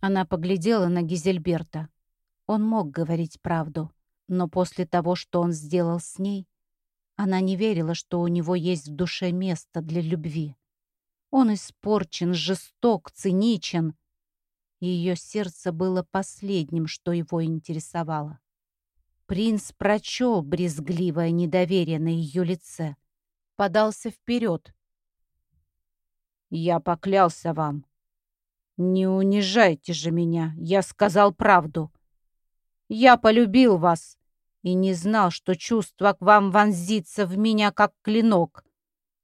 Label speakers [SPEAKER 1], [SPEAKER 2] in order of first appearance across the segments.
[SPEAKER 1] Она поглядела на Гизельберта. Он мог говорить правду, но после того, что он сделал с ней, она не верила, что у него есть в душе место для любви. Он испорчен, жесток, циничен. Ее сердце было последним, что его интересовало. Принц прочел брезгливое недоверие на ее лице. Подался вперед. «Я поклялся вам. Не унижайте же меня, я сказал правду. Я полюбил вас и не знал, что чувство к вам вонзится в меня, как клинок,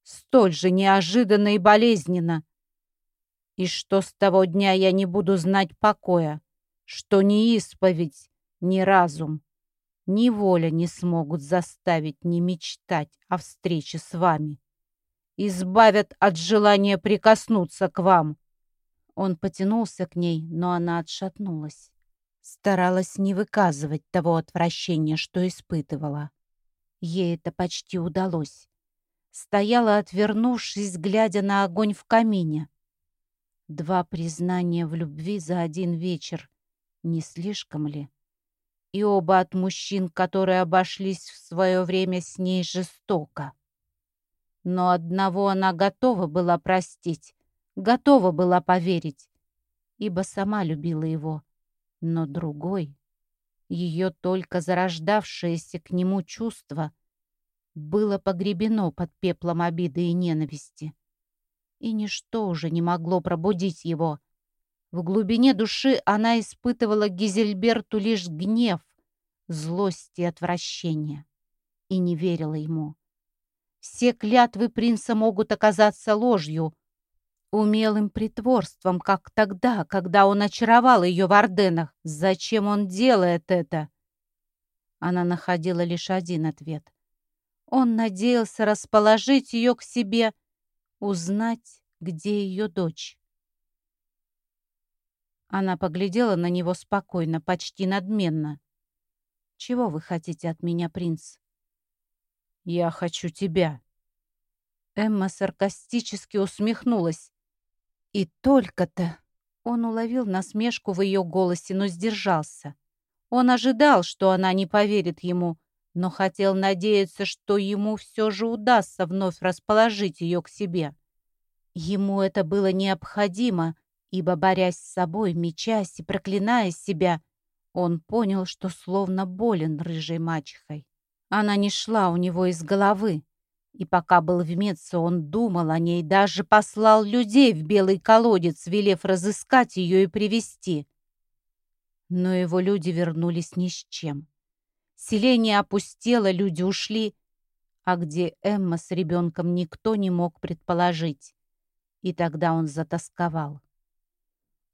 [SPEAKER 1] столь же неожиданно и болезненно. И что с того дня я не буду знать покоя, что ни исповедь, ни разум, ни воля не смогут заставить не мечтать о встрече с вами. Избавят от желания прикоснуться к вам. Он потянулся к ней, но она отшатнулась. Старалась не выказывать того отвращения, что испытывала. Ей это почти удалось. Стояла, отвернувшись, глядя на огонь в камине. Два признания в любви за один вечер. Не слишком ли? и оба от мужчин, которые обошлись в свое время с ней жестоко. Но одного она готова была простить, готова была поверить, ибо сама любила его. Но другой, ее только зарождавшееся к нему чувство, было погребено под пеплом обиды и ненависти. И ничто уже не могло пробудить его — в глубине души она испытывала Гизельберту лишь гнев, злость и отвращение. И не верила ему. Все клятвы принца могут оказаться ложью, умелым притворством, как тогда, когда он очаровал ее в Орденах. Зачем он делает это? Она находила лишь один ответ. Он надеялся расположить ее к себе, узнать, где ее дочь. Она поглядела на него спокойно, почти надменно. «Чего вы хотите от меня, принц?» «Я хочу тебя». Эмма саркастически усмехнулась. «И только-то...» Он уловил насмешку в ее голосе, но сдержался. Он ожидал, что она не поверит ему, но хотел надеяться, что ему все же удастся вновь расположить ее к себе. Ему это было необходимо, ибо, борясь с собой, мечась и проклиная себя, он понял, что словно болен рыжей мачехой. Она не шла у него из головы, и пока был в Меце, он думал о ней, даже послал людей в белый колодец, велев разыскать ее и привести. Но его люди вернулись ни с чем. Селение опустело, люди ушли, а где Эмма с ребенком никто не мог предположить. И тогда он затасковал.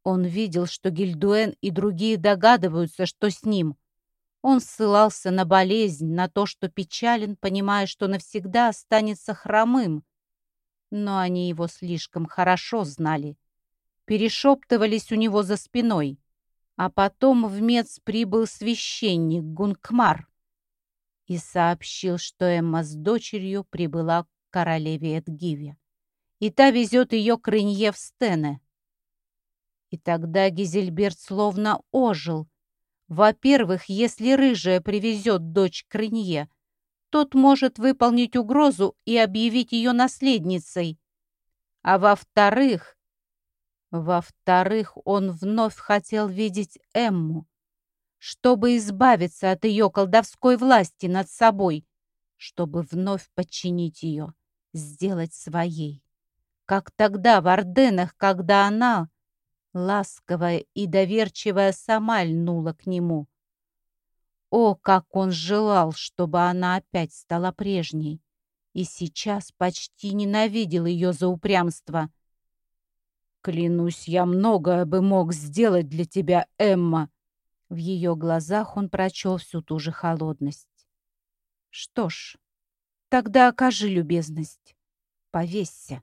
[SPEAKER 1] Он видел, что Гильдуэн и другие догадываются, что с ним. Он ссылался на болезнь, на то, что печален, понимая, что навсегда останется хромым. Но они его слишком хорошо знали. Перешептывались у него за спиной. А потом в Мец прибыл священник Гункмар и сообщил, что Эмма с дочерью прибыла к королеве Эдгиве. И та везет ее к Рынье в Стене. И тогда Гизельберт словно ожил. Во-первых, если рыжая привезет дочь к Рынье, тот может выполнить угрозу и объявить ее наследницей. А во-вторых... Во-вторых, он вновь хотел видеть Эмму, чтобы избавиться от ее колдовской власти над собой, чтобы вновь подчинить ее, сделать своей. Как тогда в Орденах, когда она ласковая и доверчивая сама льнула к нему. О, как он желал, чтобы она опять стала прежней, и сейчас почти ненавидел ее за упрямство. «Клянусь, я многое бы мог сделать для тебя, Эмма!» В ее глазах он прочел всю ту же холодность. «Что ж, тогда окажи любезность. Повесься».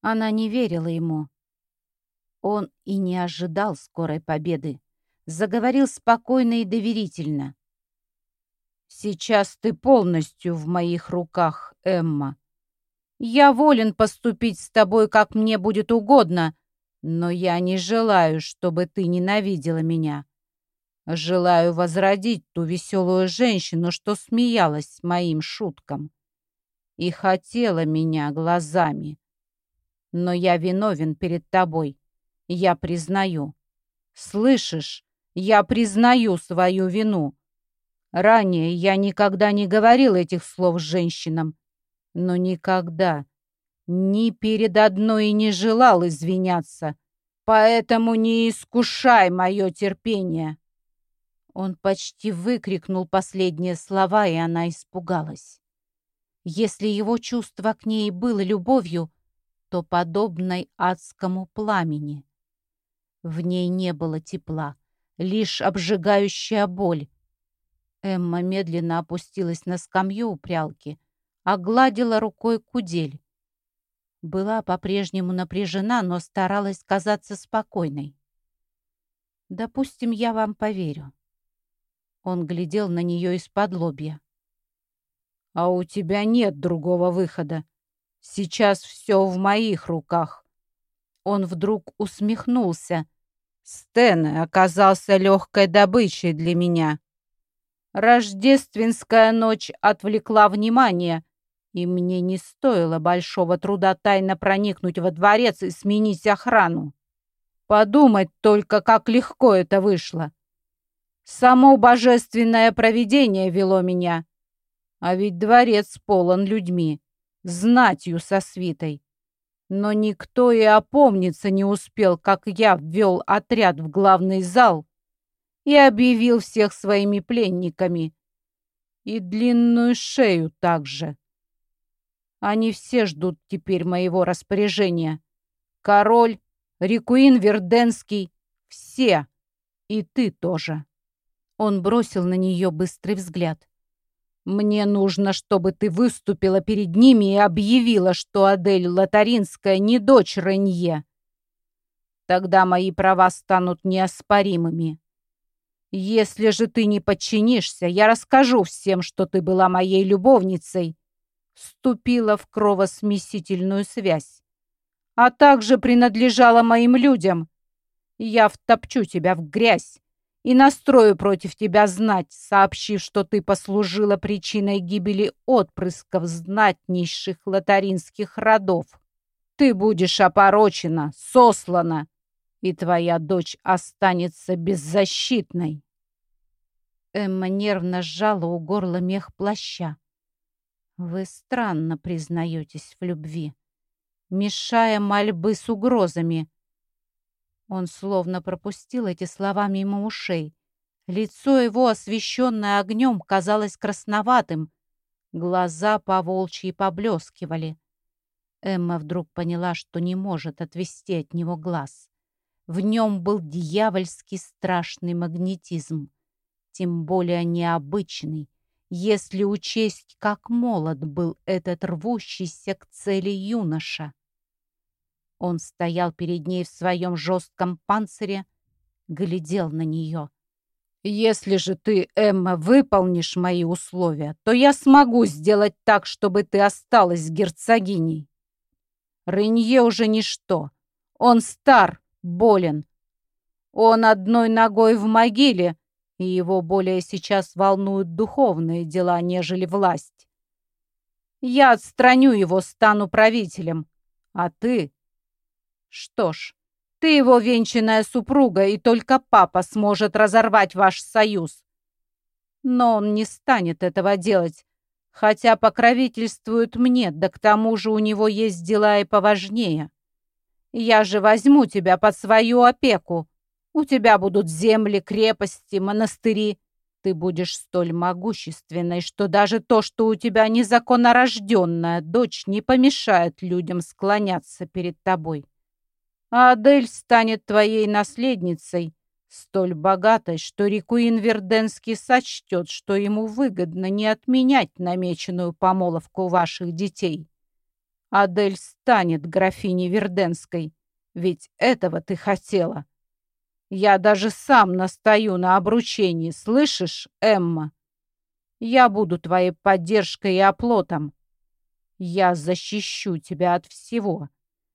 [SPEAKER 1] Она не верила ему. Он и не ожидал скорой победы. Заговорил спокойно и доверительно. «Сейчас ты полностью в моих руках, Эмма. Я волен поступить с тобой, как мне будет угодно, Но я не желаю, чтобы ты ненавидела меня. Желаю возродить ту веселую женщину, что смеялась моим шуткам и хотела меня глазами. Но я виновен перед тобой. Я признаю. Слышишь, я признаю свою вину. Ранее я никогда не говорил этих слов женщинам, но никогда, ни перед одной не желал извиняться, поэтому не искушай мое терпение. Он почти выкрикнул последние слова, и она испугалась. Если его чувство к ней было любовью, то подобной адскому пламени. В ней не было тепла, лишь обжигающая боль. Эмма медленно опустилась на скамью у прялки, огладила рукой кудель. Была по-прежнему напряжена, но старалась казаться спокойной. «Допустим, я вам поверю». Он глядел на нее из-под лобья. «А у тебя нет другого выхода. Сейчас все в моих руках». Он вдруг усмехнулся. Стэн оказался легкой добычей для меня. Рождественская ночь отвлекла внимание, и мне не стоило большого труда тайно проникнуть во дворец и сменить охрану. Подумать только, как легко это вышло. Само божественное провидение вело меня. А ведь дворец полон людьми знатью со свитой. Но никто и опомниться не успел, как я ввел отряд в главный зал и объявил всех своими пленниками. И длинную шею также. Они все ждут теперь моего распоряжения. Король, Рикуин Верденский, все. И ты тоже. Он бросил на нее быстрый взгляд. Мне нужно, чтобы ты выступила перед ними и объявила, что Адель Лотаринская не дочь Ренье. Тогда мои права станут неоспоримыми. Если же ты не подчинишься, я расскажу всем, что ты была моей любовницей, вступила в кровосмесительную связь, а также принадлежала моим людям. Я втопчу тебя в грязь, и настрою против тебя знать, сообщив, что ты послужила причиной гибели отпрысков знатнейших лотаринских родов. Ты будешь опорочена, сослана, и твоя дочь останется беззащитной. Эмма нервно сжала у горла мех плаща. Вы странно признаетесь в любви, мешая мольбы с угрозами, он словно пропустил эти слова мимо ушей. Лицо его, освещенное огнем, казалось красноватым. Глаза по-волчьи поблескивали. Эмма вдруг поняла, что не может отвести от него глаз. В нем был дьявольский страшный магнетизм, тем более необычный, если учесть, как молод был этот рвущийся к цели юноша. Он стоял перед ней в своем жестком панцире, глядел на нее. «Если же ты, Эмма, выполнишь мои условия, то я смогу сделать так, чтобы ты осталась герцогиней. Ренье уже ничто. Он стар, болен. Он одной ногой в могиле, и его более сейчас волнуют духовные дела, нежели власть. Я отстраню его, стану правителем, а ты что ж, ты его венчанная супруга, и только папа сможет разорвать ваш союз. Но он не станет этого делать, хотя покровительствует мне, да к тому же у него есть дела и поважнее. Я же возьму тебя под свою опеку. У тебя будут земли, крепости, монастыри. Ты будешь столь могущественной, что даже то, что у тебя незаконно рожденная дочь, не помешает людям склоняться перед тобой а Адель станет твоей наследницей, столь богатой, что Рикуин Верденский сочтет, что ему выгодно не отменять намеченную помолвку ваших детей. Адель станет графиней Верденской, ведь этого ты хотела. Я даже сам настаю на обручении, слышишь, Эмма? Я буду твоей поддержкой и оплотом. Я защищу тебя от всего,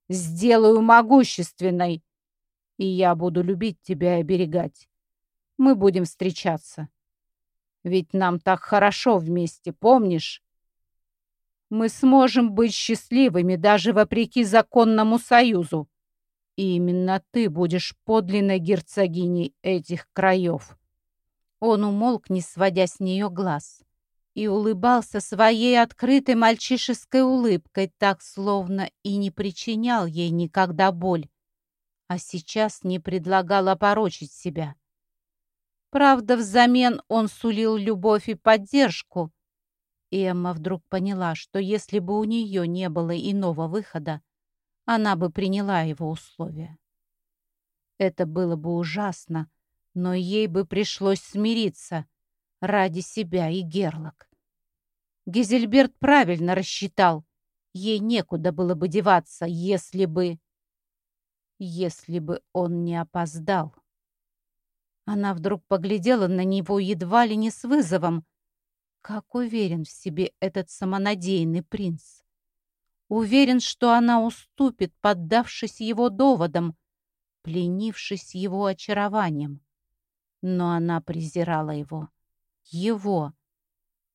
[SPEAKER 1] сделаю могущественной И я буду любить тебя и оберегать. Мы будем встречаться. Ведь нам так хорошо вместе, помнишь? Мы сможем быть счастливыми даже вопреки законному союзу. И именно ты будешь подлинной герцогиней этих краев. Он умолк, не сводя с нее глаз, и улыбался своей открытой мальчишеской улыбкой, так словно и не причинял ей никогда боль, а сейчас не предлагал опорочить себя. Правда, взамен он сулил любовь и поддержку. Эмма вдруг поняла, что если бы у нее не было иного выхода, она бы приняла его условия. Это было бы ужасно, но ей бы пришлось смириться ради себя и Герлок. Гизельберт правильно рассчитал. Ей некуда было бы деваться, если бы... Если бы он не опоздал. Она вдруг поглядела на него едва ли не с вызовом. Как уверен в себе этот самонадеянный принц. Уверен, что она уступит, поддавшись его доводам, пленившись его очарованием. Но она презирала его. Его,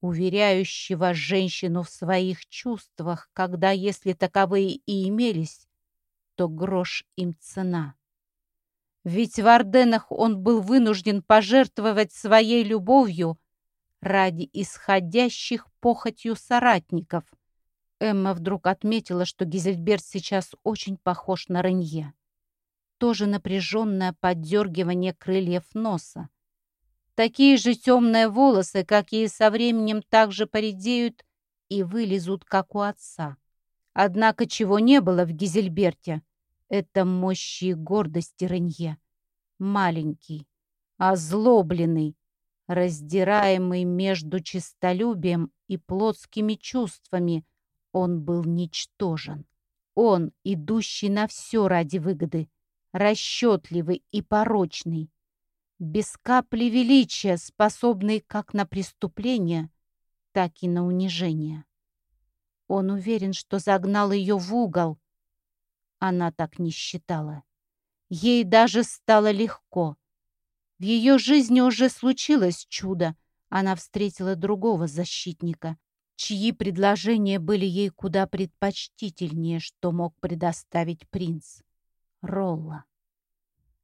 [SPEAKER 1] уверяющего женщину в своих чувствах, когда, если таковые и имелись, то грош им цена. Ведь в Орденах он был вынужден пожертвовать своей любовью ради исходящих похотью соратников. Эмма вдруг отметила, что Гизельберт сейчас очень похож на Ренье. Тоже напряженное поддергивание крыльев носа. Такие же темные волосы, какие со временем также поредеют и вылезут, как у отца. Однако чего не было в Гизельберте, это мощи и гордости Ренье. Маленький, озлобленный, раздираемый между честолюбием и плотскими чувствами, он был ничтожен. Он, идущий на все ради выгоды, расчетливый и порочный, без капли величия, способный как на преступление, так и на унижение. Он уверен, что загнал ее в угол, она так не считала. Ей даже стало легко. В ее жизни уже случилось чудо. Она встретила другого защитника, чьи предложения были ей куда предпочтительнее, что мог предоставить принц. Ролла.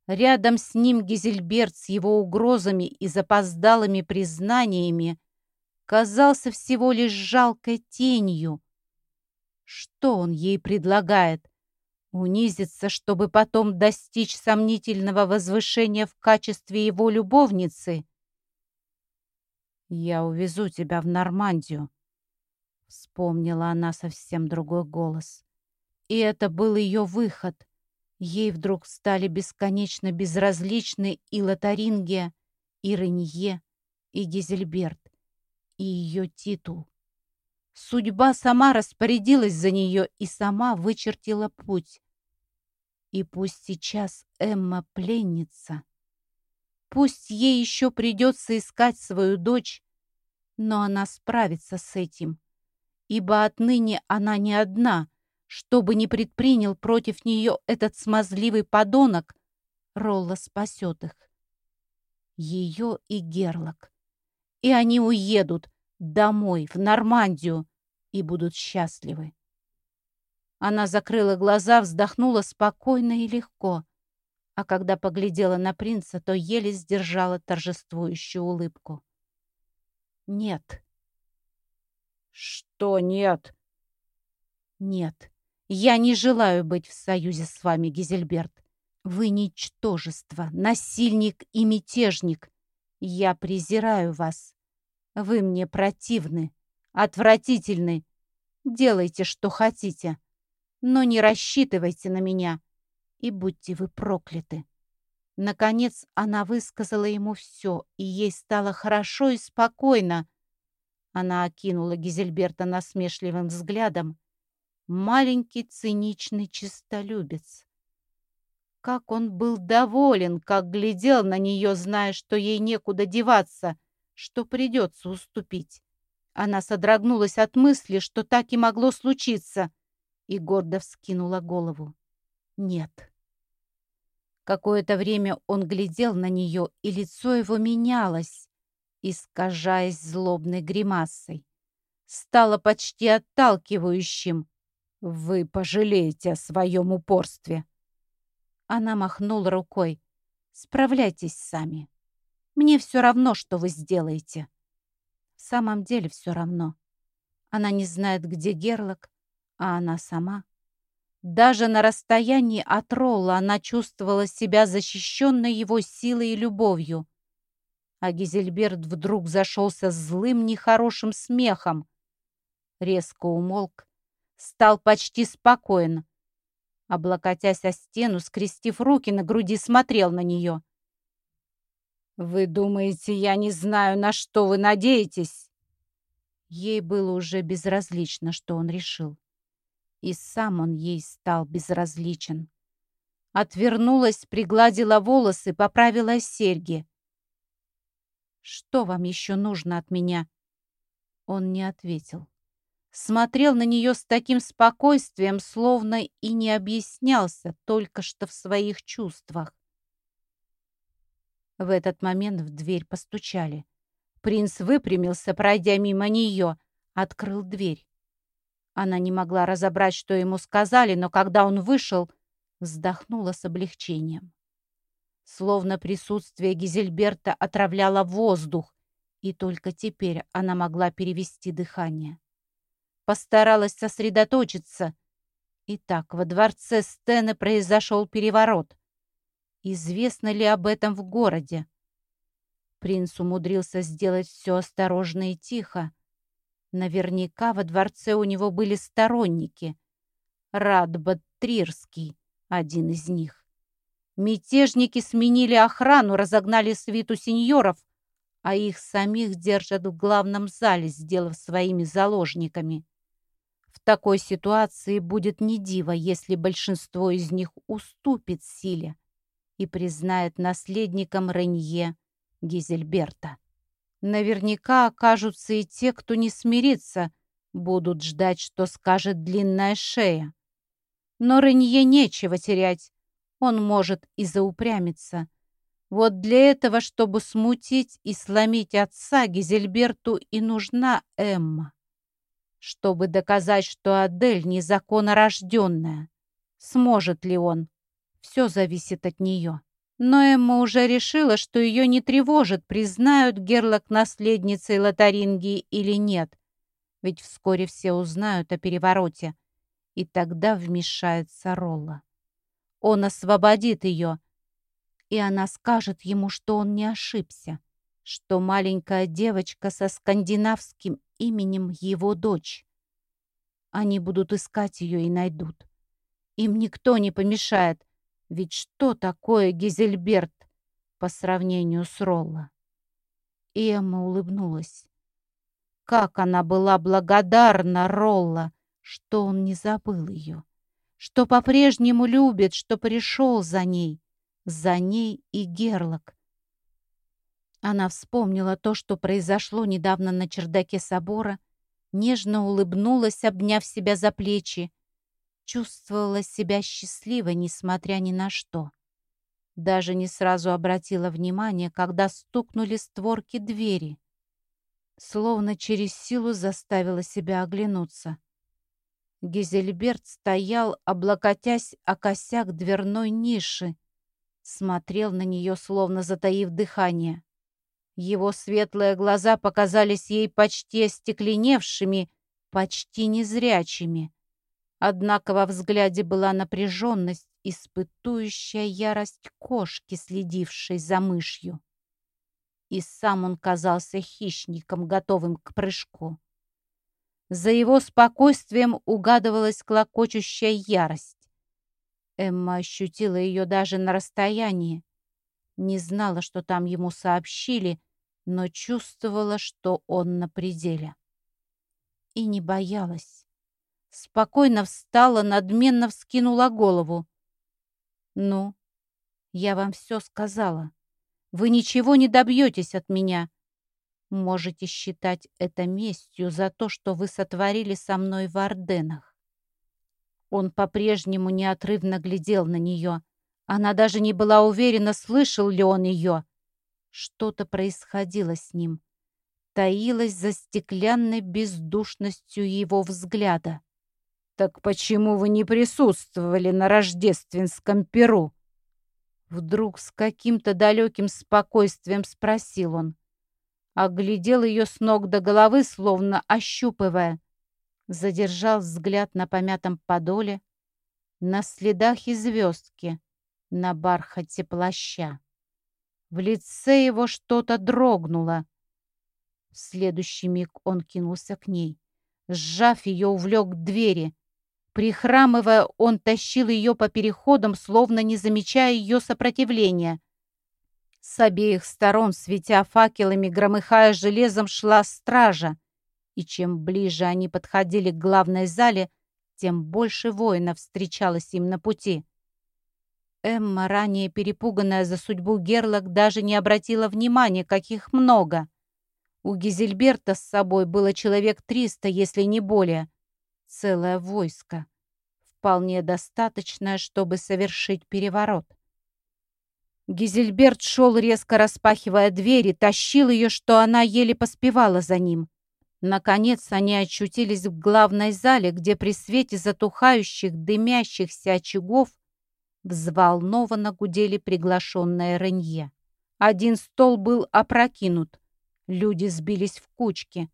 [SPEAKER 1] Рядом с ним Гизельберт с его угрозами и запоздалыми признаниями казался всего лишь жалкой тенью. Что он ей предлагает? Унизиться, чтобы потом достичь сомнительного возвышения в качестве его любовницы? «Я увезу тебя в Нормандию», — вспомнила она совсем другой голос. И это был ее выход. Ей вдруг стали бесконечно безразличны и Лотарингия, и Ренье, и Гизельберт, и ее титул. Судьба сама распорядилась за нее и сама вычертила путь. И пусть сейчас Эмма пленница, пусть ей еще придется искать свою дочь, но она справится с этим, ибо отныне она не одна, что бы ни предпринял против нее этот смазливый подонок, Ролла спасет их. Ее и Герлок. И они уедут, домой, в Нормандию, и будут счастливы. Она закрыла глаза, вздохнула спокойно и легко, а когда поглядела на принца, то еле сдержала торжествующую улыбку. «Нет». «Что нет?» «Нет, я не желаю быть в союзе с вами, Гизельберт. Вы ничтожество, насильник и мятежник. Я презираю вас. Вы мне противны, отвратительны. Делайте, что хотите, но не рассчитывайте на меня, и будьте вы прокляты. Наконец она высказала ему все, и ей стало хорошо и спокойно. Она окинула Гизельберта насмешливым взглядом. Маленький циничный чистолюбец. Как он был доволен, как глядел на нее, зная, что ей некуда деваться, что придется уступить. Она содрогнулась от мысли, что так и могло случиться, и гордо вскинула голову. Нет. Какое-то время он глядел на нее, и лицо его менялось, искажаясь злобной гримасой. Стало почти отталкивающим. «Вы пожалеете о своем упорстве!» Она махнула рукой. «Справляйтесь сами. Мне все равно, что вы сделаете». В самом деле все равно. Она не знает, где Герлок, а она сама. Даже на расстоянии от Ролла она чувствовала себя защищенной его силой и любовью. А Гизельберт вдруг зашелся злым, нехорошим смехом. Резко умолк, стал почти спокоен. Облокотясь о стену, скрестив руки на груди, смотрел на нее. «Вы думаете, я не знаю, на что вы надеетесь?» Ей было уже безразлично, что он решил. И сам он ей стал безразличен. Отвернулась, пригладила волосы, поправила серьги. «Что вам еще нужно от меня?» Он не ответил. Смотрел на нее с таким спокойствием, словно и не объяснялся только что в своих чувствах. В этот момент в дверь постучали. Принц выпрямился, пройдя мимо нее, открыл дверь. Она не могла разобрать, что ему сказали, но когда он вышел, вздохнула с облегчением. Словно присутствие Гизельберта отравляло воздух, и только теперь она могла перевести дыхание. Постаралась сосредоточиться. Итак, во дворце Стены произошел переворот. Известно ли об этом в городе? Принц умудрился сделать все осторожно и тихо. Наверняка во дворце у него были сторонники. Радбат Трирский, один из них. Мятежники сменили охрану, разогнали свиту сеньоров, а их самих держат в главном зале, сделав своими заложниками. Такой ситуации будет не диво, если большинство из них уступит силе и признает наследником Ренье Гизельберта. Наверняка окажутся и те, кто не смирится, будут ждать, что скажет длинная шея. Но Ренье нечего терять, он может и заупрямиться. Вот для этого, чтобы смутить и сломить отца, Гизельберту и нужна Эмма. Чтобы доказать, что Адель незаконно рожденная. Сможет ли он? Все зависит от нее. Но Эмма уже решила, что ее не тревожит, признают Герлок наследницей Лотарингии или нет. Ведь вскоре все узнают о перевороте. И тогда вмешается Ролла. Он освободит ее, и она скажет ему, что он не ошибся, что маленькая девочка со скандинавским именем его дочь. Они будут искать ее и найдут. Им никто не помешает, ведь что такое Гизельберт по сравнению с Ролло? И Эмма улыбнулась. Как она была благодарна Ролло, что он не забыл ее, что по-прежнему любит, что пришел за ней, за ней и Герлок. Она вспомнила то, что произошло недавно на чердаке собора, нежно улыбнулась, обняв себя за плечи, чувствовала себя счастливой, несмотря ни на что. Даже не сразу обратила внимание, когда стукнули створки двери. Словно через силу заставила себя оглянуться. Гизельберт стоял, облокотясь о косяк дверной ниши, смотрел на нее, словно затаив дыхание. Его светлые глаза показались ей почти остекленевшими, почти незрячими. Однако во взгляде была напряженность, испытующая ярость кошки, следившей за мышью. И сам он казался хищником, готовым к прыжку. За его спокойствием угадывалась клокочущая ярость. Эмма ощутила ее даже на расстоянии. Не знала, что там ему сообщили, но чувствовала, что он на пределе. И не боялась. Спокойно встала, надменно вскинула голову. «Ну, я вам все сказала. Вы ничего не добьетесь от меня. Можете считать это местью за то, что вы сотворили со мной в Орденах». Он по-прежнему неотрывно глядел на нее, Она даже не была уверена, слышал ли он ее. Что-то происходило с ним. Таилось за стеклянной бездушностью его взгляда. «Так почему вы не присутствовали на рождественском перу?» Вдруг с каким-то далеким спокойствием спросил он. Оглядел ее с ног до головы, словно ощупывая. Задержал взгляд на помятом подоле, на следах и звездки, на бархате плаща. В лице его что-то дрогнуло. В следующий миг он кинулся к ней. Сжав ее, увлек к двери. Прихрамывая, он тащил ее по переходам, словно не замечая ее сопротивления. С обеих сторон, светя факелами, громыхая железом, шла стража. И чем ближе они подходили к главной зале, тем больше воинов встречалось им на пути. Эмма, ранее перепуганная за судьбу Герлок, даже не обратила внимания, каких много. У Гизельберта с собой было человек триста, если не более. Целое войско. Вполне достаточное, чтобы совершить переворот. Гизельберт шел, резко распахивая двери, тащил ее, что она еле поспевала за ним. Наконец они очутились в главной зале, где при свете затухающих, дымящихся очагов взволнованно гудели приглашенные Ренье. Один стол был опрокинут. Люди сбились в кучки.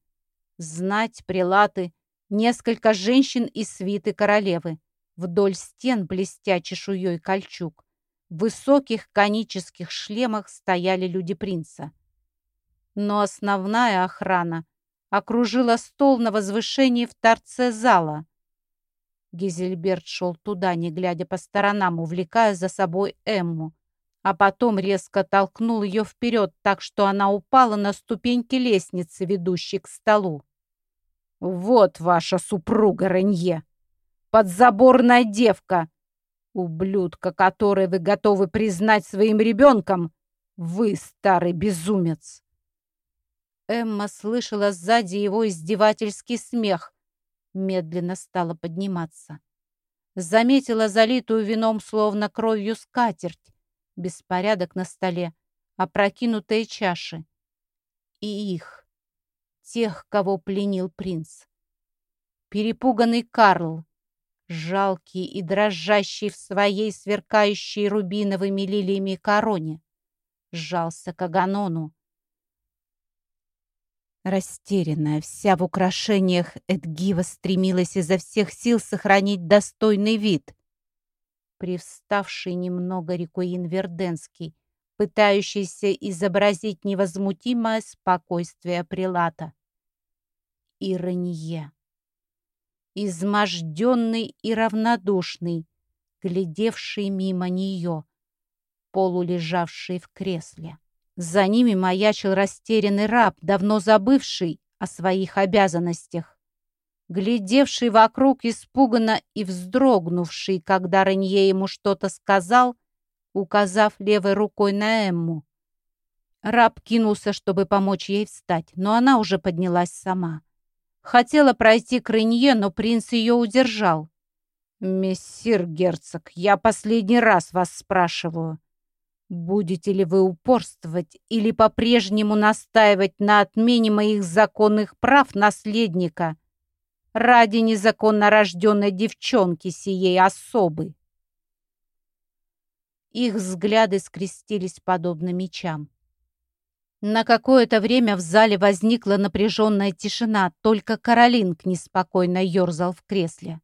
[SPEAKER 1] Знать, прилаты, несколько женщин и свиты королевы. Вдоль стен, блестя чешуей кольчуг, в высоких конических шлемах стояли люди принца. Но основная охрана окружила стол на возвышении в торце зала. Гизельберт шел туда, не глядя по сторонам, увлекая за собой Эмму, а потом резко толкнул ее вперед, так что она упала на ступеньки лестницы, ведущей к столу. «Вот ваша супруга, Ренье! Подзаборная девка! Ублюдка, которой вы готовы признать своим ребенком! Вы, старый безумец!» Эмма слышала сзади его издевательский смех. Медленно стала подниматься. Заметила залитую вином, словно кровью скатерть. Беспорядок на столе, опрокинутые чаши. И их, тех, кого пленил принц. Перепуганный Карл, жалкий и дрожащий в своей сверкающей рубиновыми лилиями короне, сжался к Аганону, Растерянная, вся в украшениях, Эдгива стремилась изо всех сил сохранить достойный вид. Привставший немного Рикуин Верденский, пытающийся изобразить невозмутимое спокойствие Прилата. Иронье. Изможденный и равнодушный, глядевший мимо нее, полулежавший в кресле. За ними маячил растерянный раб, давно забывший о своих обязанностях, глядевший вокруг испуганно и вздрогнувший, когда Ренье ему что-то сказал, указав левой рукой на Эмму. Раб кинулся, чтобы помочь ей встать, но она уже поднялась сама. Хотела пройти к Ренье, но принц ее удержал. «Мессир герцог, я последний раз вас спрашиваю. Будете ли вы упорствовать или по-прежнему настаивать на отмене моих законных прав наследника ради незаконно рожденной девчонки сией особы? Их взгляды скрестились подобно мечам. На какое-то время в зале возникла напряженная тишина, только Каролинг неспокойно ерзал в кресле.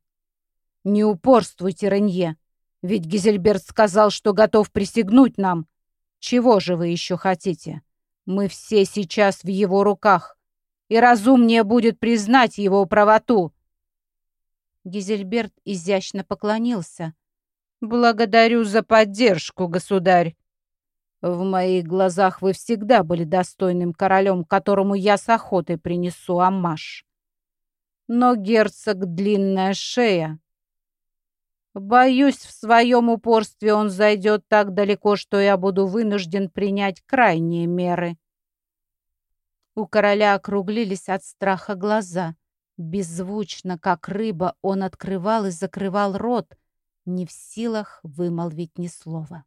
[SPEAKER 1] «Не упорствуйте, Ренье!» Ведь Гизельберт сказал, что готов присягнуть нам. Чего же вы еще хотите? Мы все сейчас в его руках, и разумнее будет признать его правоту». Гизельберт изящно поклонился. «Благодарю за поддержку, государь. В моих глазах вы всегда были достойным королем, которому я с охотой принесу амаш. Но герцог длинная шея, Боюсь, в своем упорстве он зайдет так далеко, что я буду вынужден принять крайние меры. У короля округлились от страха глаза. Беззвучно, как рыба, он открывал и закрывал рот, не в силах вымолвить ни слова.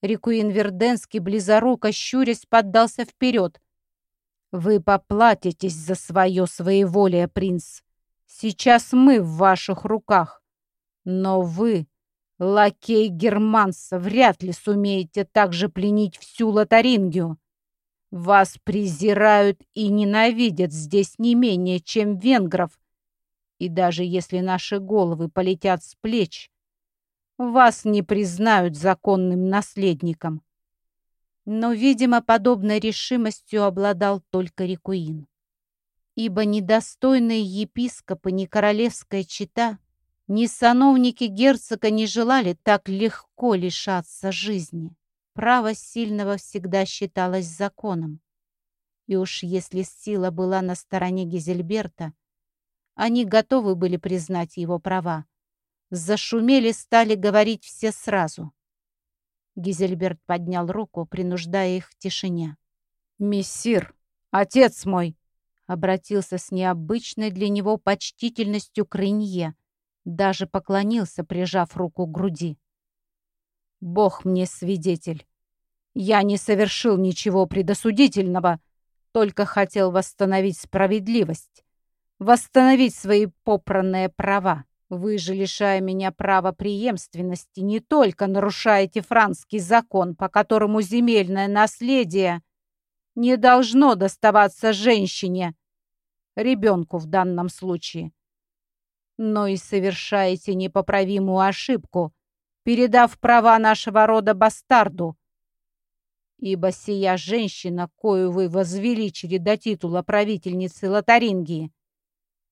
[SPEAKER 1] Рикуин Верденский, близоруко щурясь, поддался вперед. «Вы поплатитесь за свое своеволие, принц. Сейчас мы в ваших руках. Но вы, лакей германца, вряд ли сумеете также пленить всю Лотарингию. Вас презирают и ненавидят здесь не менее, чем венгров. И даже если наши головы полетят с плеч, вас не признают законным наследником. Но, видимо, подобной решимостью обладал только Рикуин. Ибо недостойные епископы, ни королевская чита, ни сановники герцога не желали так легко лишаться жизни. Право сильного всегда считалось законом. И уж если сила была на стороне Гизельберта, они готовы были признать его права. Зашумели, стали говорить все сразу. Гизельберт поднял руку, принуждая их к тишине. «Мессир, отец мой!» обратился с необычной для него почтительностью к Рынье, даже поклонился, прижав руку к груди. «Бог мне свидетель. Я не совершил ничего предосудительного, только хотел восстановить справедливость, восстановить свои попранные права. Вы же, лишая меня права преемственности, не только нарушаете францкий закон, по которому земельное наследие не должно доставаться женщине, ребенку в данном случае, но и совершаете непоправимую ошибку, передав права нашего рода бастарду, ибо сия женщина, кою вы возвеличили до титула правительницы Лотарингии,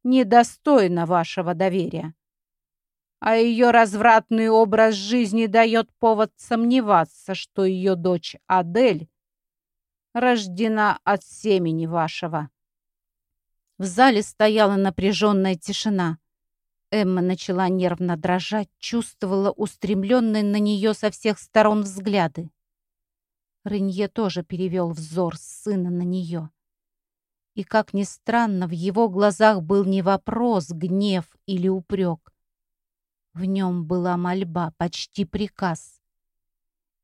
[SPEAKER 1] недостойна вашего доверия. А ее развратный образ жизни дает повод сомневаться, что ее дочь Адель рождена от семени вашего. В зале стояла напряженная тишина. Эмма начала нервно дрожать, чувствовала устремленные на нее со всех сторон взгляды. Ренье тоже перевел взор сына на нее. И, как ни странно, в его глазах был не вопрос, гнев или упрек. В нем была мольба, почти приказ.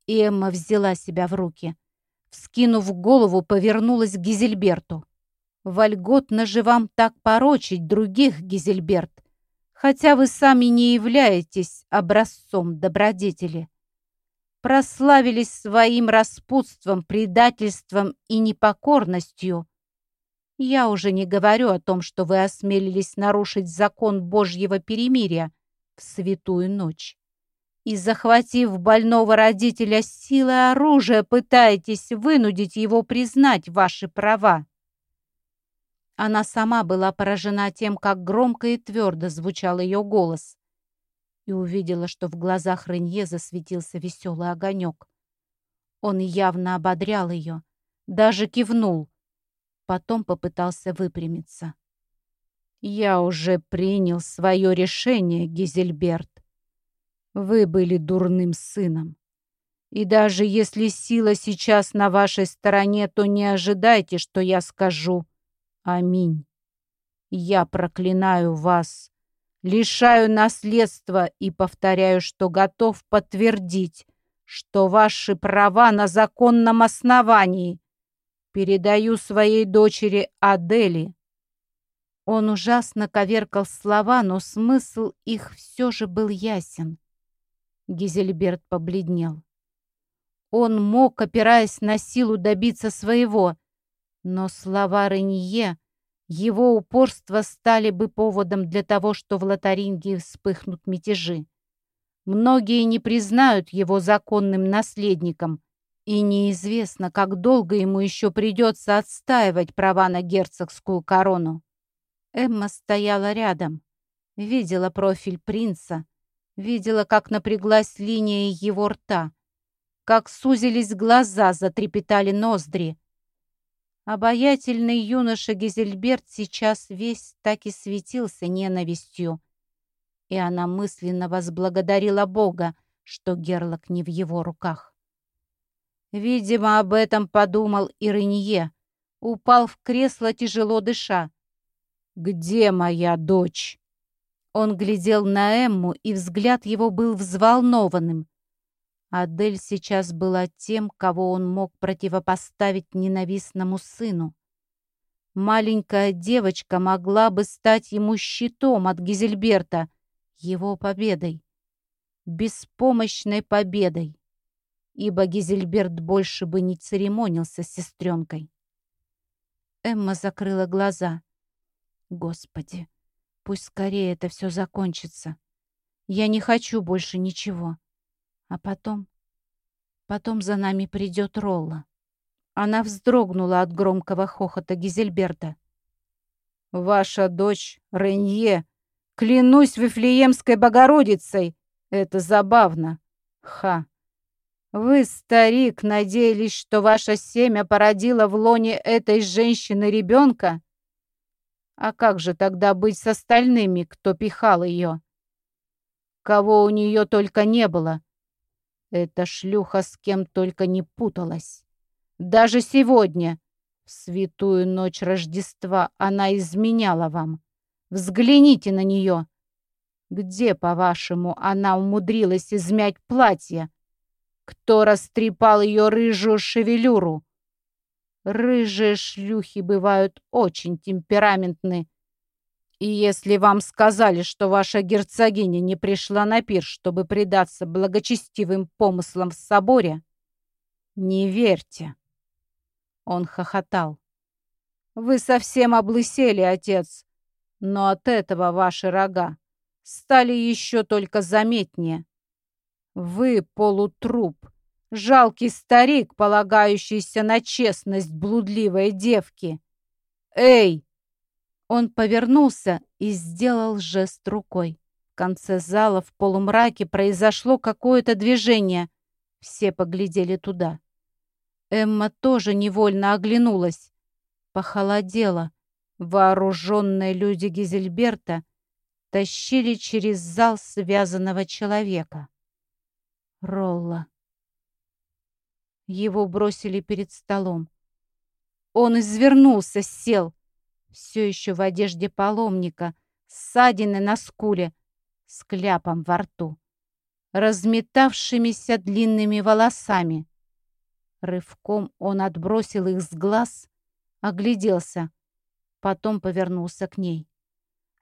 [SPEAKER 1] И Эмма взяла себя в руки. Вскинув голову, повернулась к Гизельберту. «Вольготно же вам так порочить других, Гизельберт, хотя вы сами не являетесь образцом добродетели прославились своим распутством, предательством и непокорностью. Я уже не говорю о том, что вы осмелились нарушить закон Божьего перемирия в святую ночь. И, захватив больного родителя силой оружия, пытаетесь вынудить его признать ваши права. Она сама была поражена тем, как громко и твердо звучал ее голос и увидела, что в глазах Ренье засветился веселый огонек. Он явно ободрял ее, даже кивнул. Потом попытался выпрямиться. «Я уже принял свое решение, Гизельберт. Вы были дурным сыном. И даже если сила сейчас на вашей стороне, то не ожидайте, что я скажу «Аминь». Я проклинаю вас лишаю наследства и повторяю, что готов подтвердить, что ваши права на законном основании передаю своей дочери Адели. Он ужасно коверкал слова, но смысл их все же был ясен. Гизельберт побледнел. Он мог, опираясь на силу, добиться своего, но слова Ренье его упорство стали бы поводом для того, что в Лотарингии вспыхнут мятежи. Многие не признают его законным наследником, и неизвестно, как долго ему еще придется отстаивать права на герцогскую корону. Эмма стояла рядом, видела профиль принца, видела, как напряглась линия его рта, как сузились глаза, затрепетали ноздри, Обаятельный юноша Гизельберт сейчас весь так и светился ненавистью. И она мысленно возблагодарила Бога, что Герлок не в его руках. Видимо, об этом подумал и Ренье. Упал в кресло, тяжело дыша. «Где моя дочь?» Он глядел на Эмму, и взгляд его был взволнованным. Адель сейчас была тем, кого он мог противопоставить ненавистному сыну. Маленькая девочка могла бы стать ему щитом от Гизельберта, его победой, беспомощной победой, ибо Гизельберт больше бы не церемонился с сестренкой. Эмма закрыла глаза. Господи, пусть скорее это все закончится. Я не хочу больше ничего. А потом... Потом за нами придет Ролла. Она вздрогнула от громкого хохота Гизельберта. «Ваша дочь Ренье, клянусь Вифлеемской Богородицей! Это забавно! Ха! Вы, старик, надеялись, что ваше семя породило в лоне этой женщины ребенка? А как же тогда быть с остальными, кто пихал ее? Кого у нее только не было. Эта шлюха с кем только не путалась. Даже сегодня, в святую ночь Рождества, она изменяла вам. Взгляните на нее. Где, по-вашему, она умудрилась измять платье? Кто растрепал ее рыжую шевелюру? Рыжие шлюхи бывают очень темпераментны. И если вам сказали, что ваша герцогиня не пришла на пир, чтобы предаться благочестивым помыслам в соборе, не верьте. Он хохотал. Вы совсем облысели, отец, но от этого ваши рога стали еще только заметнее. Вы полутруп, Жалкий старик, полагающийся на честность блудливой девки. «Эй!» Он повернулся и сделал жест рукой. В конце зала в полумраке произошло какое-то движение. Все поглядели туда. Эмма тоже невольно оглянулась. Похолодела. Вооруженные люди Гизельберта тащили через зал связанного человека. Ролла. Его бросили перед столом. Он извернулся, сел. Все еще в одежде паломника, ссадины на скуле, с кляпом во рту, разметавшимися длинными волосами. Рывком он отбросил их с глаз, огляделся, потом повернулся к ней.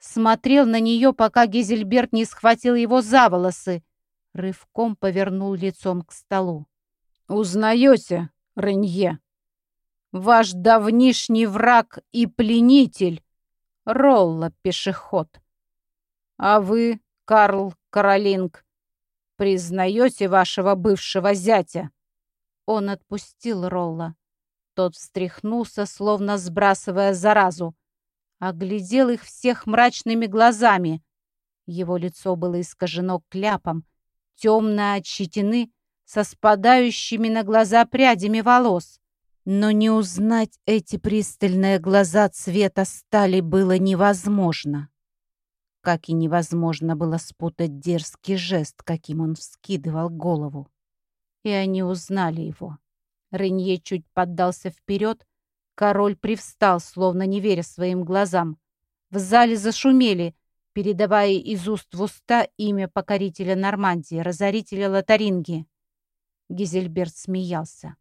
[SPEAKER 1] Смотрел на нее, пока Гизельберт не схватил его за волосы, рывком повернул лицом к столу. «Узнаете, Ренье? Ваш давнишний враг и пленитель — Ролла-пешеход. А вы, Карл Каролинг, признаете вашего бывшего зятя?» Он отпустил Ролла. Тот встряхнулся, словно сбрасывая заразу. Оглядел их всех мрачными глазами. Его лицо было искажено кляпом, темно от щетины, со спадающими на глаза прядями волос. Но не узнать эти пристальные глаза цвета стали было невозможно. Как и невозможно было спутать дерзкий жест, каким он вскидывал голову. И они узнали его. Ренье чуть поддался вперед, король привстал, словно не веря своим глазам. В зале зашумели, передавая из уст в уста имя покорителя Нормандии, разорителя Лотаринги. Гизельберт смеялся.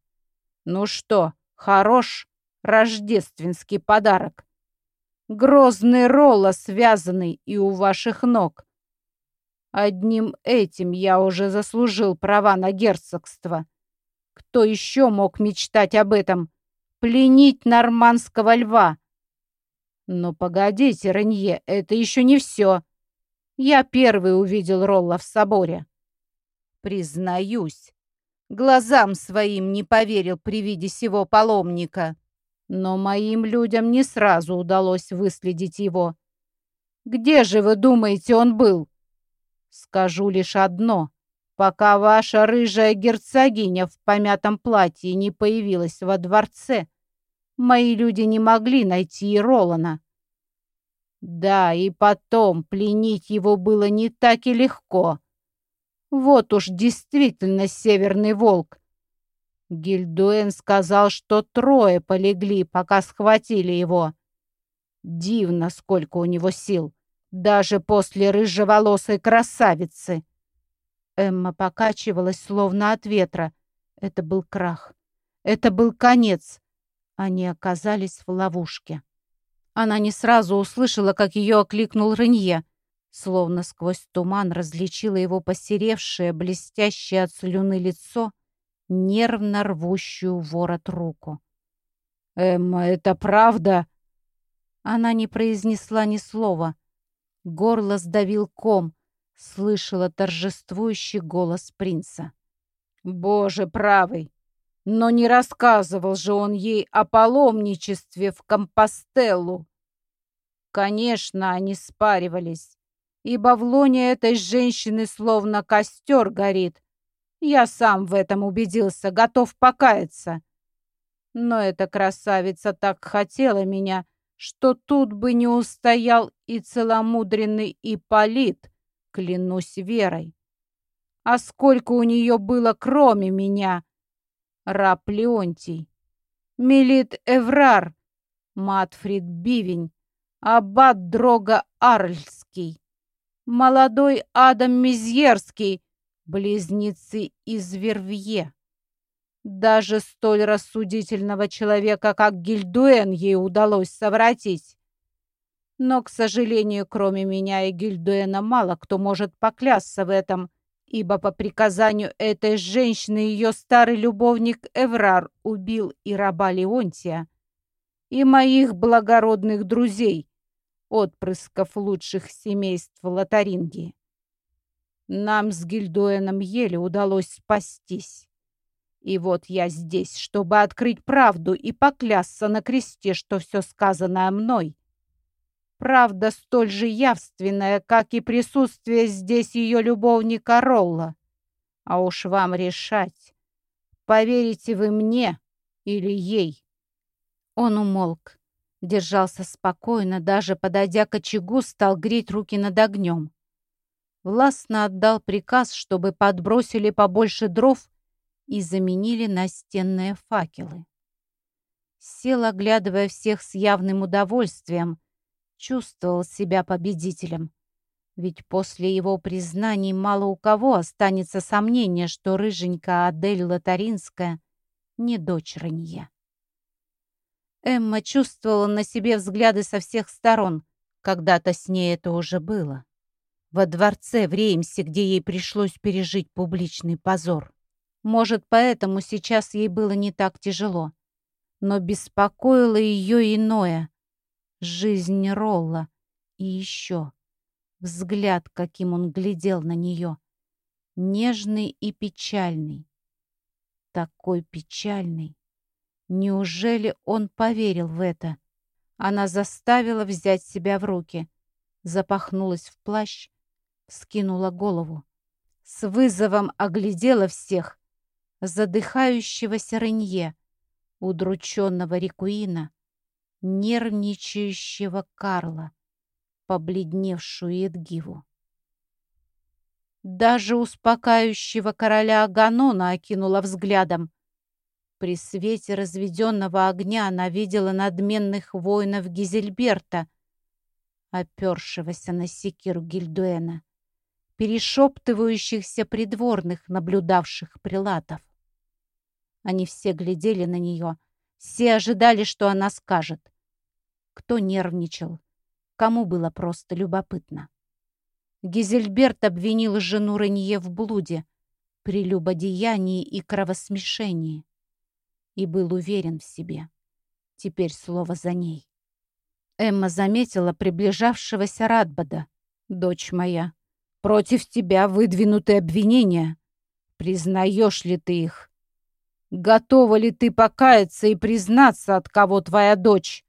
[SPEAKER 1] «Ну что, хорош рождественский подарок? Грозный Ролла, связанный и у ваших ног. Одним этим я уже заслужил права на герцогство. Кто еще мог мечтать об этом? Пленить нормандского льва?» «Но погодите, Ренье, это еще не все. Я первый увидел Ролла в соборе. Признаюсь, Глазам своим не поверил при виде сего паломника. Но моим людям не сразу удалось выследить его. Где же, вы думаете, он был? Скажу лишь одно. Пока ваша рыжая герцогиня в помятом платье не появилась во дворце, мои люди не могли найти и Ролана. Да, и потом пленить его было не так и легко. Вот уж действительно северный волк. Гильдуэн сказал, что трое полегли, пока схватили его. Дивно, сколько у него сил. Даже после рыжеволосой красавицы. Эмма покачивалась, словно от ветра. Это был крах. Это был конец. Они оказались в ловушке. Она не сразу услышала, как ее окликнул Ренье. Словно сквозь туман различила его посеревшее, блестящее от слюны лицо, нервно рвущую ворот руку. «Эмма, это правда?» Она не произнесла ни слова. Горло сдавил ком, слышала торжествующий голос принца. «Боже правый! Но не рассказывал же он ей о паломничестве в Компостеллу. Конечно, они спаривались, ибо в лоне этой женщины словно костер горит. Я сам в этом убедился, готов покаяться. Но эта красавица так хотела меня, что тут бы не устоял и целомудренный Ипполит, клянусь верой. А сколько у нее было кроме меня? Раб Леонтий, Мелит Эврар, Матфрид Бивень, Аббат Дрога Арльский, молодой Адам Мизьерский, близнецы из Вервье. Даже столь рассудительного человека, как Гильдуэн, ей удалось совратить. Но, к сожалению, кроме меня и Гильдуэна, мало кто может поклясться в этом, ибо по приказанию этой женщины ее старый любовник Эврар убил и раба Леонтия, и моих благородных друзей, отпрысков лучших семейств Лотарингии. Нам с Гильдуэном еле удалось спастись. И вот я здесь, чтобы открыть правду и поклясться на кресте, что все сказанное мной. Правда столь же явственная, как и присутствие здесь ее любовника Ролла. А уж вам решать, поверите вы мне или ей. Он умолк, держался спокойно, даже подойдя к очагу, стал греть руки над огнем. Властно отдал приказ, чтобы подбросили побольше дров и заменили настенные факелы. Сел, оглядывая всех с явным удовольствием, чувствовал себя победителем. Ведь после его признаний мало у кого останется сомнение, что рыженькая Адель Лотаринская не дочь Ранье. Эмма чувствовала на себе взгляды со всех сторон. Когда-то с ней это уже было. Во дворце в Реймсе, где ей пришлось пережить публичный позор. Может, поэтому сейчас ей было не так тяжело. Но беспокоило ее иное. Жизнь Ролла. И еще взгляд, каким он глядел на нее. Нежный и печальный. Такой печальный. Неужели он поверил в это? Она заставила взять себя в руки. Запахнулась в плащ, скинула голову. С вызовом оглядела всех задыхающегося Ренье, удрученного Рикуина, нервничающего Карла, побледневшую Эдгиву. Даже успокаивающего короля Аганона окинула взглядом. При свете разведенного огня она видела надменных воинов Гизельберта, опершегося на секиру Гильдуэна, перешептывающихся придворных, наблюдавших прилатов. Они все глядели на нее, все ожидали, что она скажет. Кто нервничал, кому было просто любопытно. Гизельберт обвинил жену Ренье в блуде, прелюбодеянии и кровосмешении и был уверен в себе. Теперь слово за ней. Эмма заметила приближавшегося Радбада. «Дочь моя, против тебя выдвинуты обвинения. Признаешь ли ты их?» Готова ли ты покаяться и признаться, от кого твоя дочь?»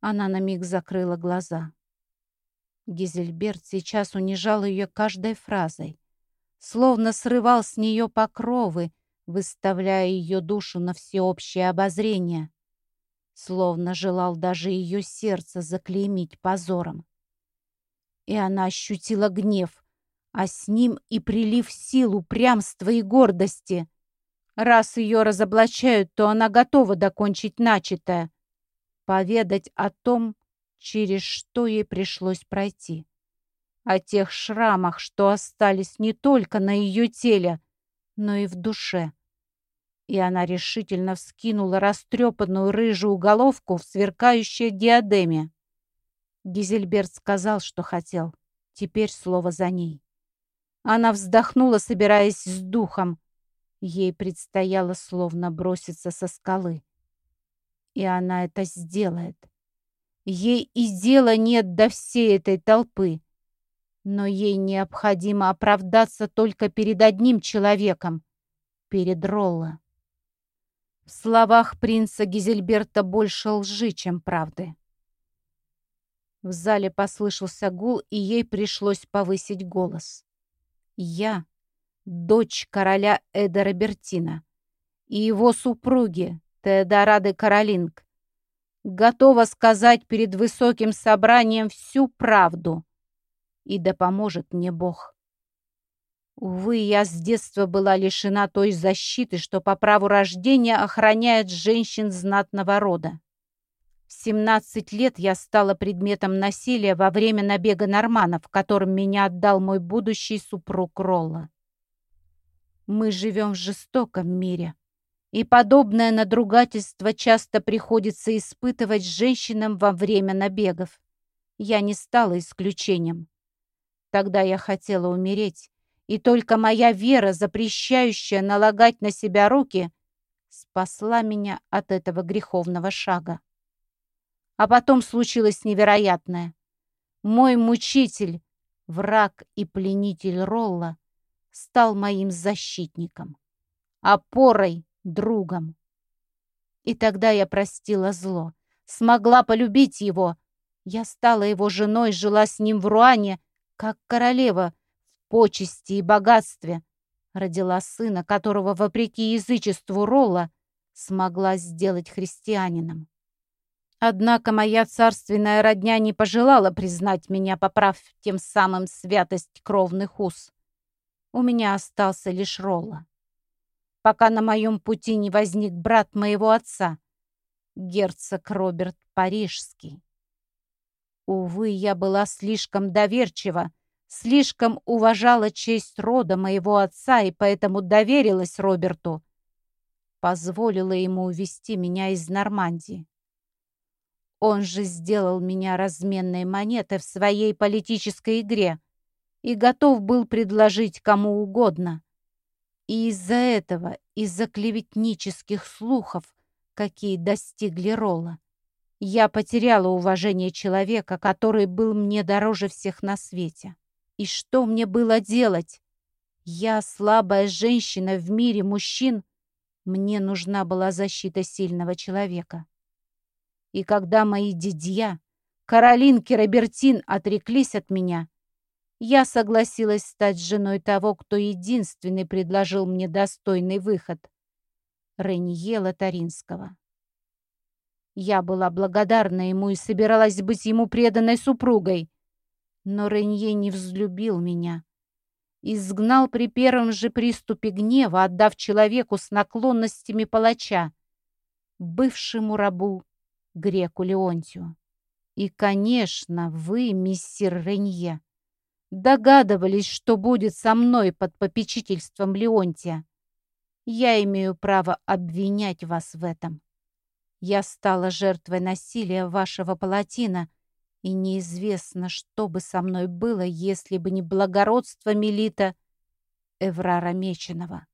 [SPEAKER 1] Она на миг закрыла глаза. Гизельберт сейчас унижал ее каждой фразой, словно срывал с нее покровы, выставляя ее душу на всеобщее обозрение, словно желал даже ее сердце заклеймить позором. И она ощутила гнев, а с ним и прилив сил, упрямства и гордости — Раз ее разоблачают, то она готова докончить начатое. Поведать о том, через что ей пришлось пройти. О тех шрамах, что остались не только на ее теле, но и в душе. И она решительно вскинула растрепанную рыжую головку в сверкающей диадеме. Гизельберт сказал, что хотел. Теперь слово за ней. Она вздохнула, собираясь с духом. Ей предстояло словно броситься со скалы. И она это сделает. Ей и дела нет до всей этой толпы. Но ей необходимо оправдаться только перед одним человеком — перед Ролло. В словах принца Гизельберта больше лжи, чем правды. В зале послышался гул, и ей пришлось повысить голос. «Я — дочь короля Эда Робертина и его супруги Теодорады Каролинг. Готова сказать перед высоким собранием всю правду. И да поможет мне Бог». Увы, я с детства была лишена той защиты, что по праву рождения охраняет женщин знатного рода. В 17 лет я стала предметом насилия во время набега норманов, которым меня отдал мой будущий супруг Ролла. Мы живем в жестоком мире, и подобное надругательство часто приходится испытывать женщинам во время набегов. Я не стала исключением. Тогда я хотела умереть, и только моя вера, запрещающая налагать на себя руки, спасла меня от этого греховного шага. А потом случилось невероятное. Мой мучитель, враг и пленитель Ролла, стал моим защитником, опорой, другом. И тогда я простила зло, смогла полюбить его. Я стала его женой, жила с ним в Руане, как королева, почести и богатстве. Родила сына, которого, вопреки язычеству Ролла, смогла сделать христианином. Однако моя царственная родня не пожелала признать меня, поправ тем самым святость кровных уз. У меня остался лишь Ролла. Пока на моем пути не возник брат моего отца, герцог Роберт Парижский. Увы, я была слишком доверчива, слишком уважала честь рода моего отца и поэтому доверилась Роберту, позволила ему увести меня из Нормандии. Он же сделал меня разменной монетой в своей политической игре и готов был предложить кому угодно. И из-за этого, из-за клеветнических слухов, какие достигли Ролла, я потеряла уважение человека, который был мне дороже всех на свете. И что мне было делать? Я слабая женщина в мире мужчин. Мне нужна была защита сильного человека. И когда мои дядья, Каролинки Робертин, отреклись от меня, я согласилась стать женой того, кто единственный предложил мне достойный выход — Ренье Лотаринского. Я была благодарна ему и собиралась быть ему преданной супругой, но Ренье не взлюбил меня. Изгнал при первом же приступе гнева, отдав человеку с наклонностями палача, бывшему рабу греку Леонтию. И, конечно, вы, миссир Ренье, догадывались, что будет со мной под попечительством Леонтия. Я имею право обвинять вас в этом. Я стала жертвой насилия вашего палатина, и неизвестно, что бы со мной было, если бы не благородство Мелита Эврара Меченого.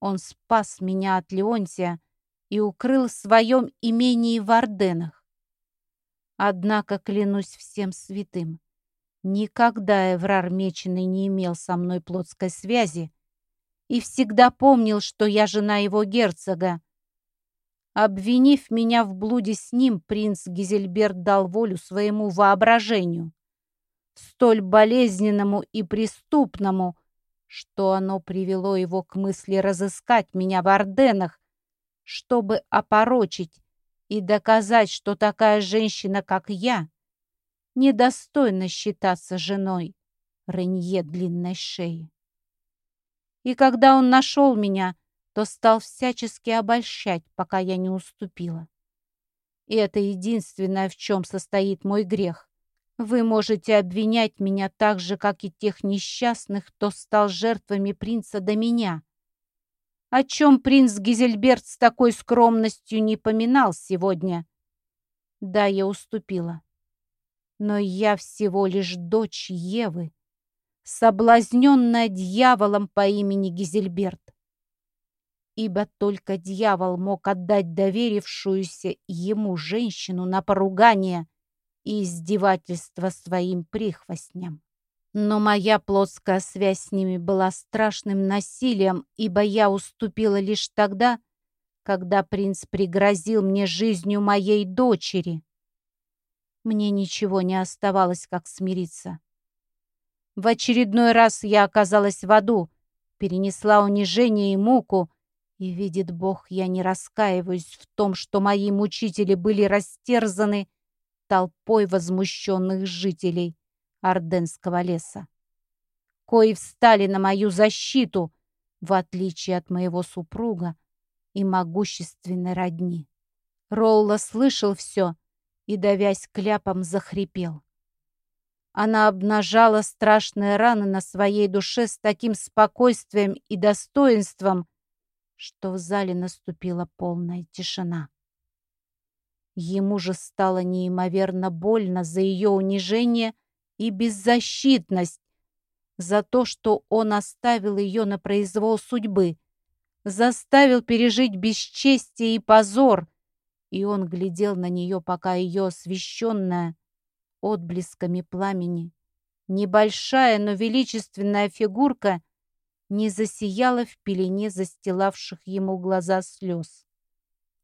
[SPEAKER 1] Он спас меня от Леонтия, и укрыл в своем имении в Орденах. Однако, клянусь всем святым, никогда Эврар Меченый не имел со мной плотской связи и всегда помнил, что я жена его герцога. Обвинив меня в блуде с ним, принц Гизельберт дал волю своему воображению, столь болезненному и преступному, что оно привело его к мысли разыскать меня в Орденах чтобы опорочить и доказать, что такая женщина, как я, недостойна считаться женой Ренье длинной шеи. И когда он нашел меня, то стал всячески обольщать, пока я не уступила. И это единственное, в чем состоит мой грех. Вы можете обвинять меня так же, как и тех несчастных, кто стал жертвами принца до меня. О чем принц Гизельберт с такой скромностью не поминал сегодня. Да, я уступила. Но я всего лишь дочь Евы, соблазненная дьяволом по имени Гизельберт. Ибо только дьявол мог отдать доверившуюся ему женщину на поругание и издевательство своим прихвостням. Но моя плотская связь с ними была страшным насилием, ибо я уступила лишь тогда, когда принц пригрозил мне жизнью моей дочери. Мне ничего не оставалось, как смириться. В очередной раз я оказалась в аду, перенесла унижение и муку, и, видит Бог, я не раскаиваюсь в том, что мои мучители были растерзаны толпой возмущенных жителей Орденского леса. Кои встали на мою защиту, в отличие от моего супруга и могущественной родни. Ролла слышал все и, давясь кляпом, захрипел. Она обнажала страшные раны на своей душе с таким спокойствием и достоинством, что в зале наступила полная тишина. Ему же стало неимоверно больно за ее унижение и беззащитность, за то, что он оставил ее на произвол судьбы, заставил пережить бесчестие и позор, и он глядел на нее, пока ее освещенная, отблесками пламени. Небольшая, но величественная фигурка не засияла в пелене застилавших ему глаза слез.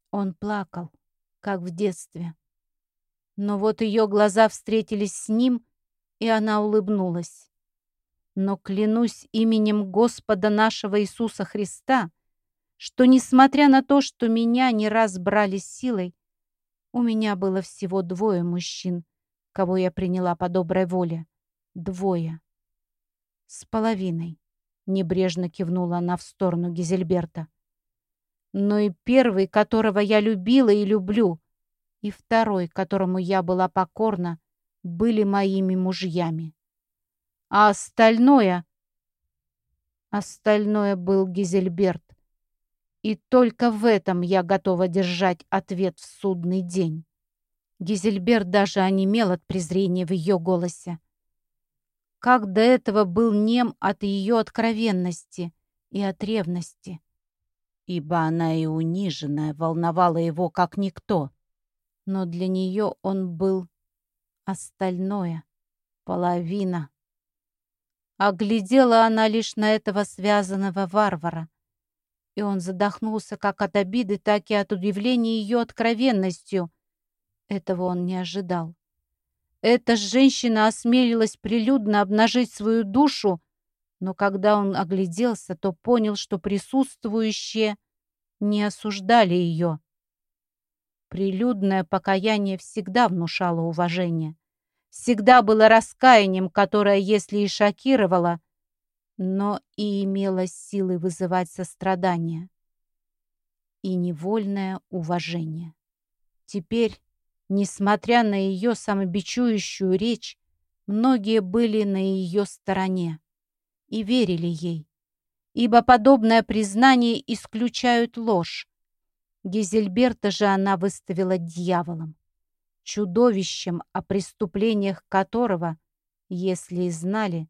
[SPEAKER 1] Он плакал, как в детстве. Но вот ее глаза встретились с ним, и она улыбнулась. Но клянусь именем Господа нашего Иисуса Христа, что, несмотря на то, что меня не раз брали силой, у меня было всего двое мужчин, кого я приняла по доброй воле. Двое. С половиной. Небрежно кивнула она в сторону Гизельберта. Но и первый, которого я любила и люблю, и второй, которому я была покорна, были моими мужьями. А остальное... Остальное был Гизельберт. И только в этом я готова держать ответ в судный день. Гизельберт даже онемел от презрения в ее голосе. Как до этого был нем от ее откровенности и от ревности. Ибо она и униженная волновала его, как никто. Но для нее он был остальное, половина. Оглядела она лишь на этого связанного варвара. И он задохнулся как от обиды, так и от удивления ее откровенностью — этого он не ожидал. Эта женщина осмелилась прилюдно обнажить свою душу, но когда он огляделся, то понял, что присутствующие не осуждали ее. Прилюдное покаяние всегда внушало уважение. Всегда было раскаянием, которое, если и шокировало, но и имело силы вызывать сострадание и невольное уважение. Теперь Несмотря на ее самобичующую речь, многие были на ее стороне и верили ей, ибо подобное признание исключают ложь. Гизельберта же она выставила дьяволом, чудовищем, о преступлениях которого, если и знали,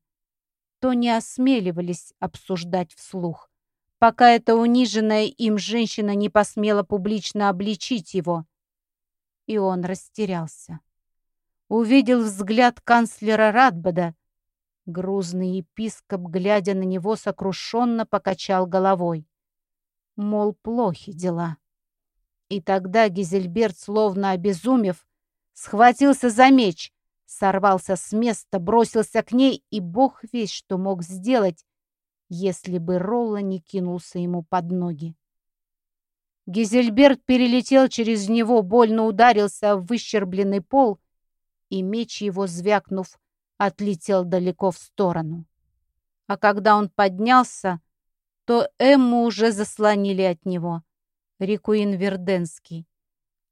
[SPEAKER 1] то не осмеливались обсуждать вслух, пока эта униженная им женщина не посмела публично обличить его – и он растерялся. Увидел взгляд канцлера Радбода. Грузный епископ, глядя на него, сокрушенно покачал головой. Мол, плохи дела. И тогда Гизельберт, словно обезумев, схватился за меч, сорвался с места, бросился к ней, и бог весь что мог сделать, если бы Ролла не кинулся ему под ноги. Гизельберт перелетел через него, больно ударился в выщербленный пол, и меч его, звякнув, отлетел далеко в сторону. А когда он поднялся, то Эмму уже заслонили от него. Рикуин Верденский.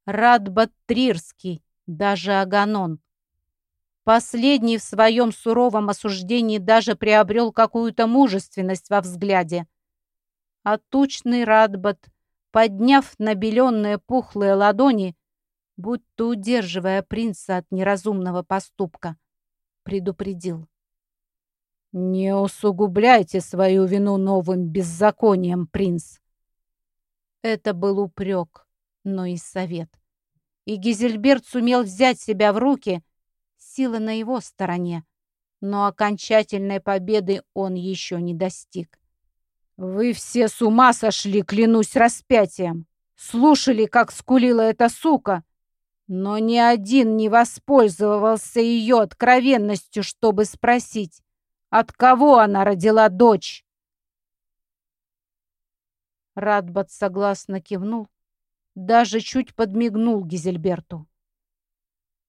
[SPEAKER 1] Радбат Трирский, даже Аганон. Последний в своем суровом осуждении даже приобрел какую-то мужественность во взгляде. А тучный Радбат, подняв набеленные пухлые ладони, будто удерживая принца от неразумного поступка, предупредил. «Не усугубляйте свою вину новым беззаконием, принц!» Это был упрек, но и совет. И Гизельберт сумел взять себя в руки Сила на его стороне, но окончательной победы он еще не достиг. «Вы все с ума сошли, клянусь распятием! Слушали, как скулила эта сука, но ни один не воспользовался ее откровенностью, чтобы спросить, от кого она родила дочь?» Радбат согласно кивнул, даже чуть подмигнул Гизельберту.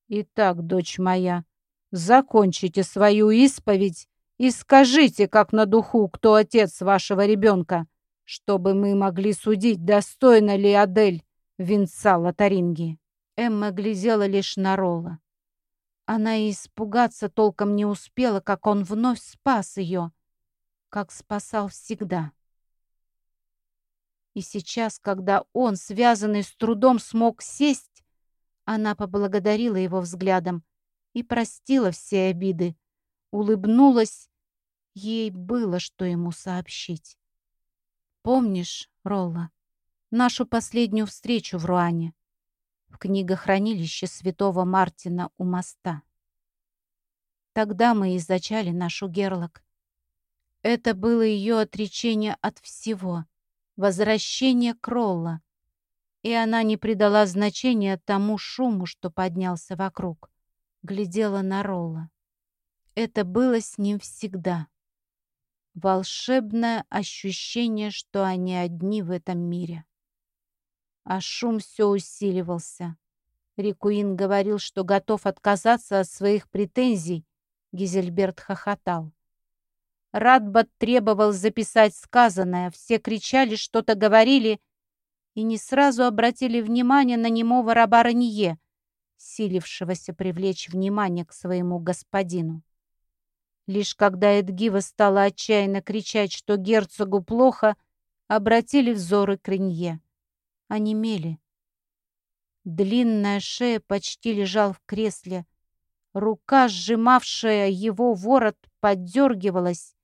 [SPEAKER 1] Итак, дочь моя, закончите свою исповедь и скажите, как на духу, кто отец вашего ребенка, чтобы мы могли судить, достойна ли Адель венца Лотаринги. Эмма глядела лишь на Ролла. Она и испугаться толком не успела, как он вновь спас ее, как спасал всегда. И сейчас, когда он, связанный с трудом, смог сесть, она поблагодарила его взглядом и простила все обиды. Улыбнулась. Ей было, что ему сообщить. «Помнишь, Ролла, нашу последнюю встречу в Руане? В книгохранилище святого Мартина у моста. Тогда мы и зачали нашу Герлок. Это было ее отречение от всего, возвращение к Ролла, и она не придала значения тому шуму, что поднялся вокруг. Глядела на Ролла. Это было с ним всегда. Волшебное ощущение, что они одни в этом мире. А шум все усиливался. Рикуин говорил, что готов отказаться от своих претензий. Гизельберт хохотал. Радбат требовал записать сказанное. Все кричали, что-то говорили, и не сразу обратили внимание на немого раба Ранье, силившегося привлечь внимание к своему господину. Лишь когда Эдгива стала отчаянно кричать, что герцогу плохо, обратили взоры к Ренье. Онемели. Длинная шея почти лежал в кресле. Рука, сжимавшая его ворот, поддергивалась,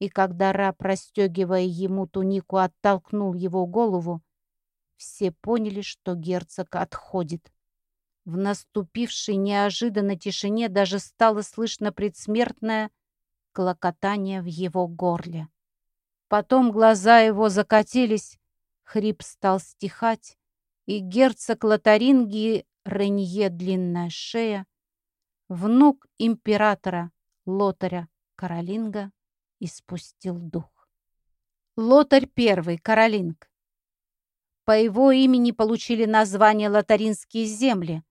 [SPEAKER 1] и когда раб, расстегивая ему тунику, оттолкнул его голову, все поняли, что герцог отходит. В наступившей неожиданно тишине даже стало слышно предсмертное клокотание в его горле. Потом глаза его закатились, хрип стал стихать, и герцог Лотарингии Ренье Длинная Шея, внук императора Лотаря Каролинга, испустил дух. Лотарь I, Каролинг, по его имени получили название Лотаринские земли.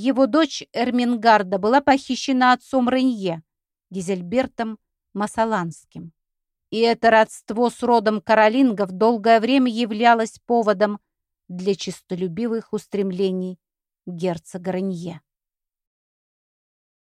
[SPEAKER 1] Его дочь Эрмингарда была похищена отцом Ренье, Гизельбертом Масаланским. И это родство с родом Каролингов долгое время являлось поводом для честолюбивых устремлений герцога Ренье.